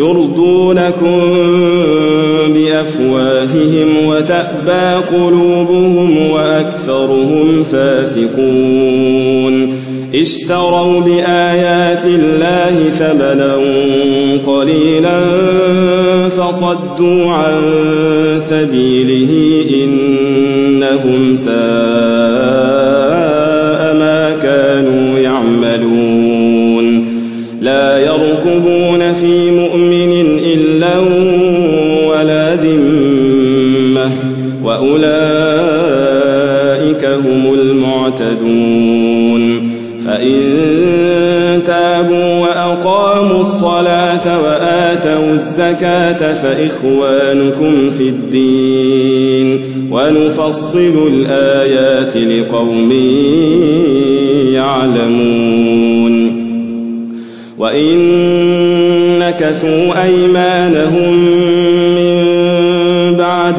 يرضونكم بأفواههم وتأبى قلوبهم وأكثرهم فاسقون. اشتروا بآيات الله ثمنا قليلا فصدوا عن سبيله إنهم ساء ما كانوا يعملون. لا يركبون وأولئك هم المعتدون. فإن تابوا وأقاموا الصلاة وآتوا الزكاة فإخوانكم في الدين. ونفصل الآيات لقوم يعلمون. وإن نكثوا أيمانهم من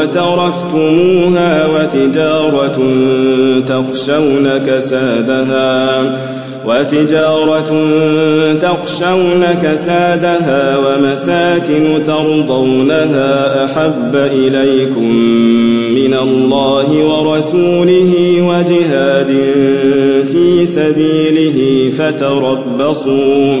وأموال اقترفتموها وتجارة تخشون كسادها وتجارة تخشون كسادها ومساكن ترضونها أحب إليكم من الله ورسوله وجهاد في سبيله فتربصوا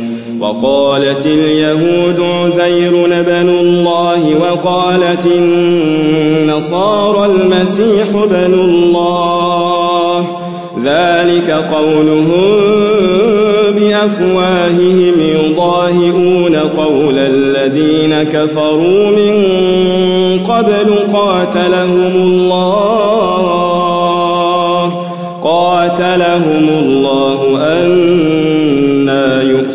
وقالت اليهود عزير بن الله وقالت النصارى المسيح بن الله. ذلك قولهم بأفواههم يضاهئون قول الذين كفروا من قبل قاتلهم الله. قاتلهم الله أنا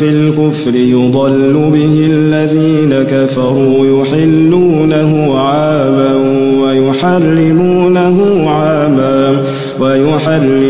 في الكفر يضل به الذين كفروا يحلونه عاما ويحرمونه عاما ويحرمونه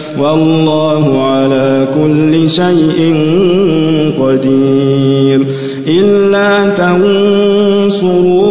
والله على كل شيء قدير. إلا تنصروه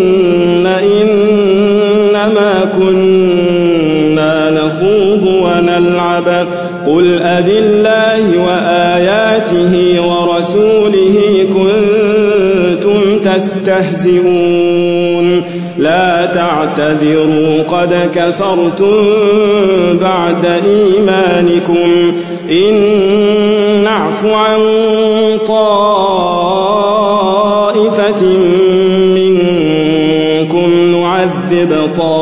ونلعب قل أبالله وآياته ورسوله كنتم تستهزئون. لا تعتذروا قد كفرتم بعد إيمانكم. إن نعف عن طائفة منكم نعذب طائفة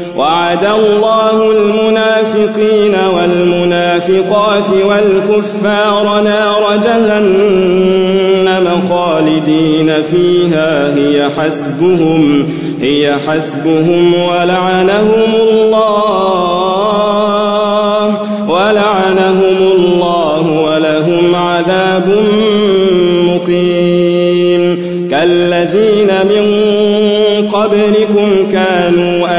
وعد الله المنافقين والمنافقات والكفار نار جهنم خالدين فيها هي حسبهم هي حسبهم ولعنهم الله ولعنهم الله ولهم عذاب مقيم. كالذين من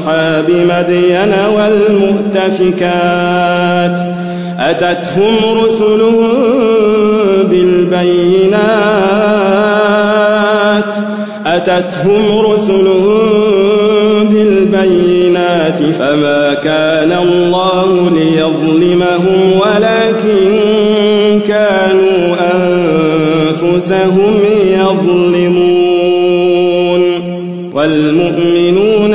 وأصحاب مدين والمؤتفكات. أتتهم رسلهم بالبينات. أتتهم رسلهم بالبينات. فما كان الله ليظلمهم ولكن كانوا أنفسهم يظلمون. والمؤمنون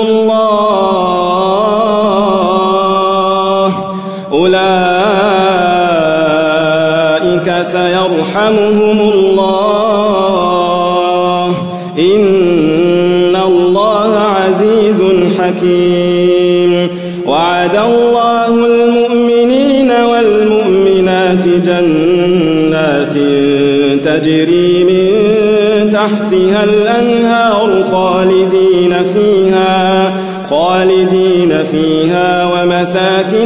سيرحمهم الله. إن الله عزيز حكيم. وعد الله المؤمنين والمؤمنات جنات تجري من تحتها الأنهار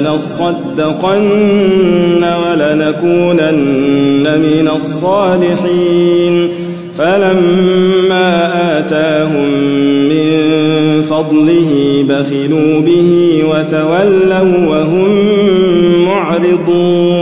لنصدقن ولنكونن من الصالحين. فلما آتاهم من فضله بخلوا به وتولوا وهم معرضون.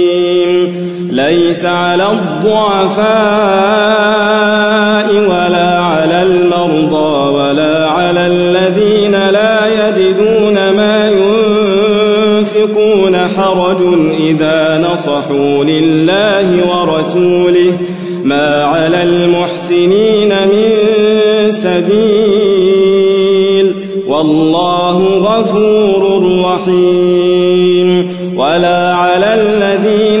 ليس على الضعفاء ولا على المرضى ولا على الذين لا يجدون ما ينفقون حرج إذا نصحوا لله ورسوله ما على المحسنين من سبيل والله غفور رحيم ولا على الذين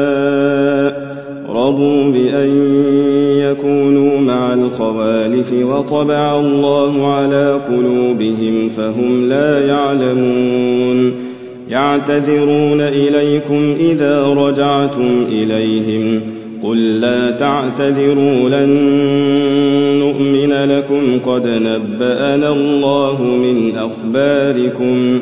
رضوا بأن يكونوا مع الخوالف وطبع الله على قلوبهم فهم لا يعلمون. يعتذرون إليكم إذا رجعتم إليهم. قل لا تعتذروا لن نؤمن لكم قد نبأنا الله من أخباركم.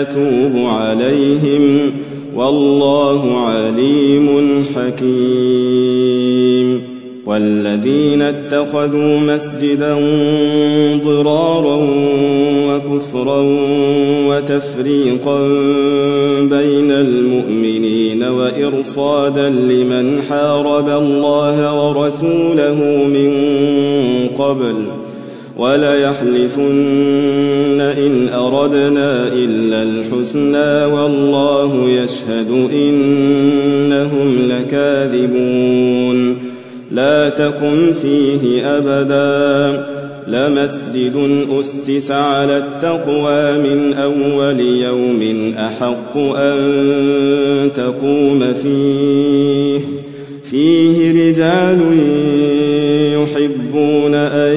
يتوب عليهم والله عليم حكيم. والذين اتخذوا مسجدا ضرارا وكفرا وتفريقا بين المؤمنين وإرصادا لمن حارب الله ورسوله من قبل وليحلفن إن أردنا إلا الحسنى والله يشهد إنهم لكاذبون. لا تقم فيه أبدا. لمسجد أسس على التقوى من أول يوم أحق أن تقوم فيه. فيه رجال يحبون أن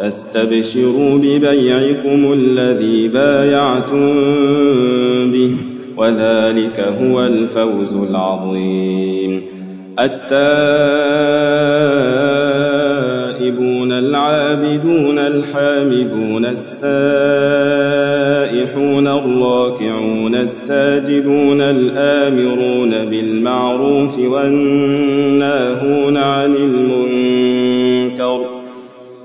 فاستبشروا ببيعكم الذي بايعتم به وذلك هو الفوز العظيم. التائبون العابدون الحامدون السائحون الراكعون الساجدون الآمرون بالمعروف والناهون عن المنكر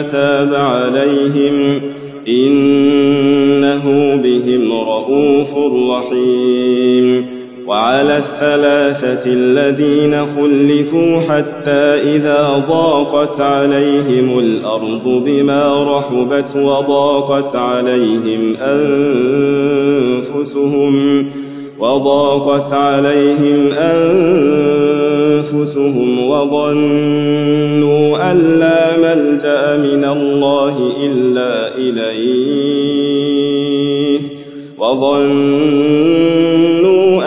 تاب عليهم إنه بهم رءوف رحيم وعلى الثلاثة الذين خلفوا حتى إذا ضاقت عليهم الأرض بما رحبت وضاقت عليهم أنفسهم وضاقت عليهم أنفسهم وظنوا أن لا ملجأ من الله إلا إليه. وظنوا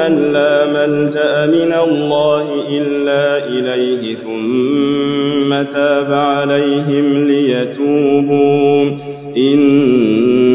أن لا ملجأ من الله إلا إليه ثم تاب عليهم ليتوبوا. إن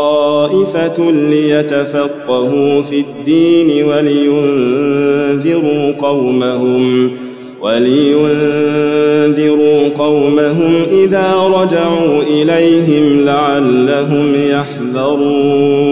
طائفة ليتفقهوا في الدين ولينذروا قومهم ولينذروا قومهم إذا رجعوا إليهم لعلهم يحذرون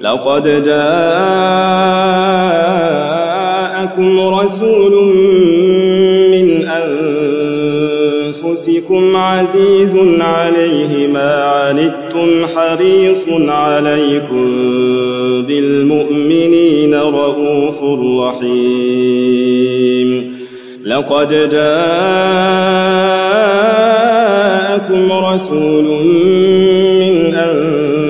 لقد جاءكم رسول من أنفسكم عزيز عليه ما عنتم حريص عليكم بالمؤمنين رءوف رحيم. لقد جاءكم رسول من أنفسكم